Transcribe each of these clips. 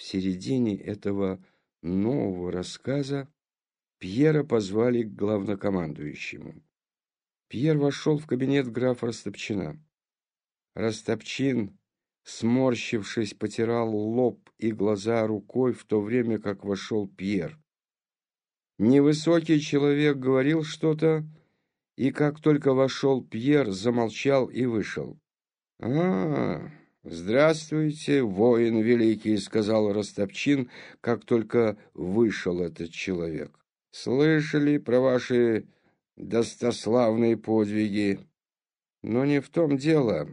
В середине этого нового рассказа Пьера позвали к главнокомандующему. Пьер вошел в кабинет графа Растопчина. Растопчин, сморщившись, потирал лоб и глаза рукой, в то время как вошел Пьер. Невысокий человек говорил что-то, и как только вошел Пьер, замолчал и вышел. «А, здравствуйте, воин великий», — сказал Ростопчин, как только вышел этот человек. «Слышали про ваши достославные подвиги? Но не в том дело.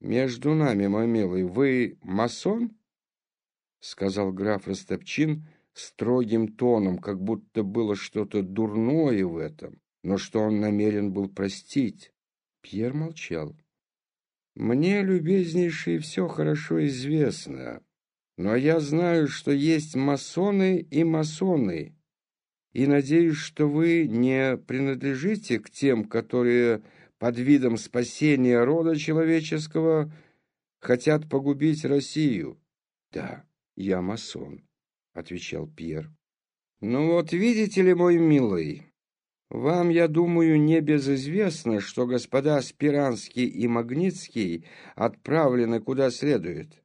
Между нами, мой милый, вы масон?» — сказал граф Ростопчин строгим тоном, как будто было что-то дурное в этом, но что он намерен был простить. Пьер молчал. Мне, любезнейший, все хорошо известно, но я знаю, что есть масоны и масоны, и надеюсь, что вы не принадлежите к тем, которые под видом спасения рода человеческого хотят погубить Россию. Да, я масон, отвечал Пьер. Ну вот видите ли, мой милый, вам, я думаю, не безизвестно, что господа Спиранский и Магнитский отправлены куда следует.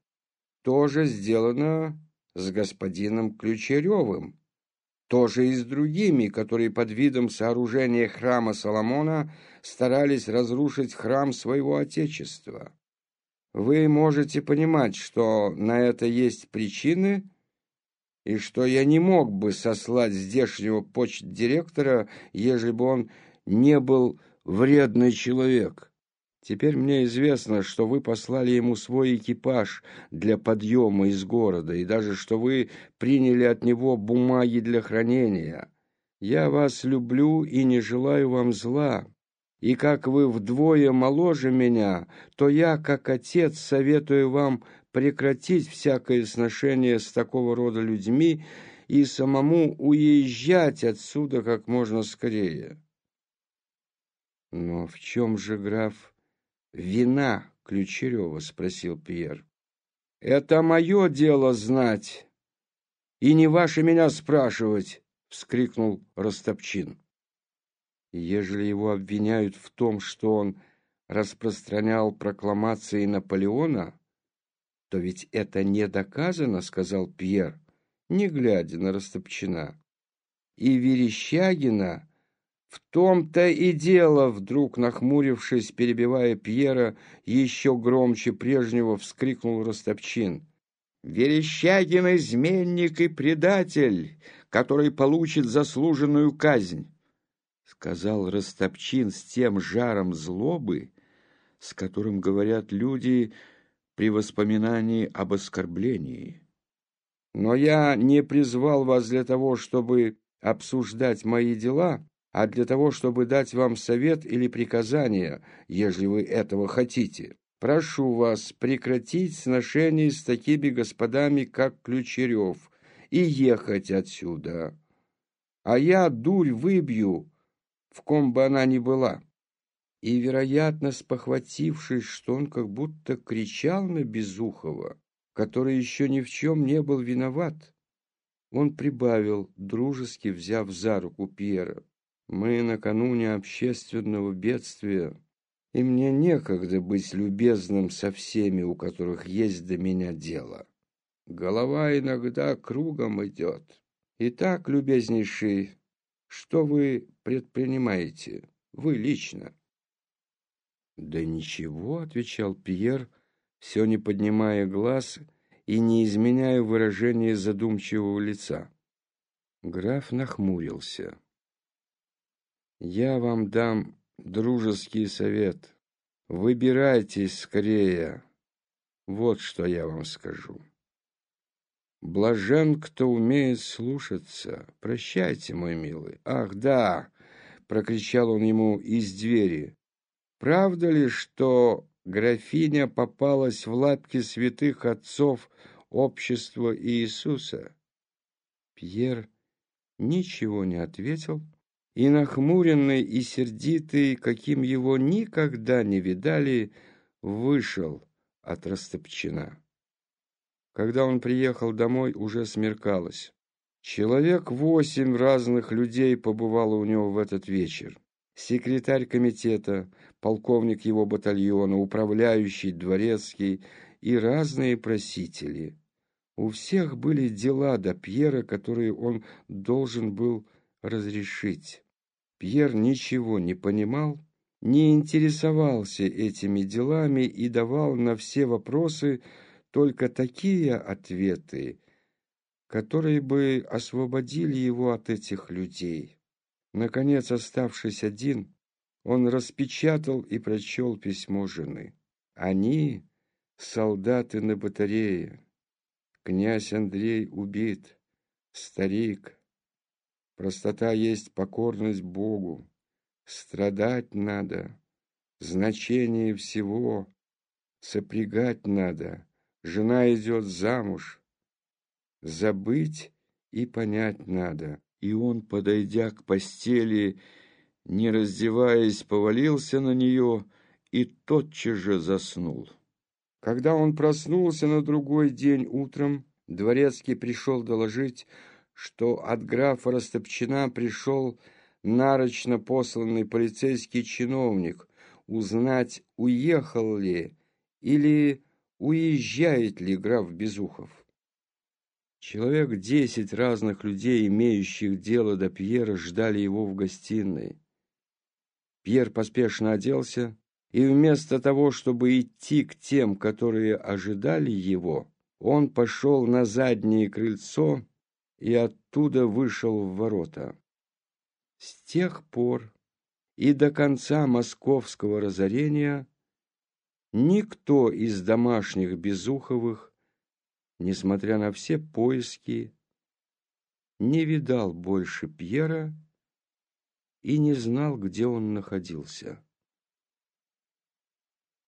То же сделано с господином Ключеревым, тоже и с другими, которые под видом сооружения храма Соломона старались разрушить храм своего Отечества. Вы можете понимать, что на это есть причины – и что я не мог бы сослать здешнего почт-директора, ежели бы он не был вредный человек. Теперь мне известно, что вы послали ему свой экипаж для подъема из города, и даже что вы приняли от него бумаги для хранения. Я вас люблю и не желаю вам зла. И как вы вдвое моложе меня, то я, как отец, советую вам прекратить всякое сношение с такого рода людьми и самому уезжать отсюда как можно скорее. Но в чем же, граф, вина Ключерева? спросил Пьер. Это мое дело знать, и не ваше меня спрашивать, вскрикнул Ростопчин. Ежели его обвиняют в том, что он распространял прокламации Наполеона, то ведь это не доказано, сказал Пьер, не глядя на Растопчина. И Верещагина в том-то и дело, вдруг нахмурившись, перебивая Пьера, еще громче прежнего вскрикнул Растопчин. «Верещагин — изменник и предатель, который получит заслуженную казнь», — сказал Растопчин с тем жаром злобы, с которым говорят люди, при воспоминании об оскорблении. Но я не призвал вас для того, чтобы обсуждать мои дела, а для того, чтобы дать вам совет или приказание, если вы этого хотите. Прошу вас прекратить сношение с такими господами, как Ключерев, и ехать отсюда. А я дурь выбью, в ком бы она ни была и, вероятно, спохватившись, что он как будто кричал на Безухова, который еще ни в чем не был виноват, он прибавил, дружески взяв за руку Пьера. «Мы накануне общественного бедствия, и мне некогда быть любезным со всеми, у которых есть до меня дело. Голова иногда кругом идет. Итак, любезнейший, что вы предпринимаете, вы лично?» «Да ничего», — отвечал Пьер, все не поднимая глаз и не изменяя выражения задумчивого лица. Граф нахмурился. «Я вам дам дружеский совет. Выбирайтесь скорее. Вот что я вам скажу. Блажен, кто умеет слушаться. Прощайте, мой милый. Ах, да!» — прокричал он ему из двери. Правда ли, что графиня попалась в лапки святых отцов общества Иисуса? Пьер ничего не ответил, и нахмуренный и сердитый, каким его никогда не видали, вышел от Растопчина. Когда он приехал домой, уже смеркалось. Человек восемь разных людей побывало у него в этот вечер. Секретарь комитета, полковник его батальона, управляющий, дворецкий и разные просители. У всех были дела до Пьера, которые он должен был разрешить. Пьер ничего не понимал, не интересовался этими делами и давал на все вопросы только такие ответы, которые бы освободили его от этих людей. Наконец, оставшись один, он распечатал и прочел письмо жены. Они — солдаты на батарее. Князь Андрей убит, старик. Простота есть покорность Богу. Страдать надо, значение всего. Сопрягать надо, жена идет замуж. Забыть и понять надо. И он, подойдя к постели, не раздеваясь, повалился на нее и тотчас же заснул. Когда он проснулся на другой день утром, дворецкий пришел доложить, что от графа Растопчина пришел нарочно посланный полицейский чиновник узнать, уехал ли или уезжает ли граф Безухов. Человек десять разных людей, имеющих дело до Пьера, ждали его в гостиной. Пьер поспешно оделся, и вместо того, чтобы идти к тем, которые ожидали его, он пошел на заднее крыльцо и оттуда вышел в ворота. С тех пор и до конца московского разорения никто из домашних Безуховых, несмотря на все поиски, не видал больше Пьера и не знал, где он находился.